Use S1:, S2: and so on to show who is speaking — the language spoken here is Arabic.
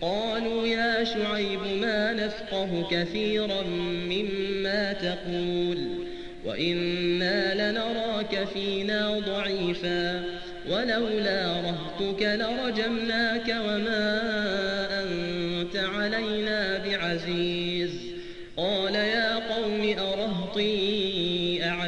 S1: قالوا يا شعيب ما نفقه كثيرا مما تقول. وإنا لنراك فينا ضعيفا. ولولا رهتك لرجمناك وما أنت علينا بعزيز. قال يا قوم أرهطي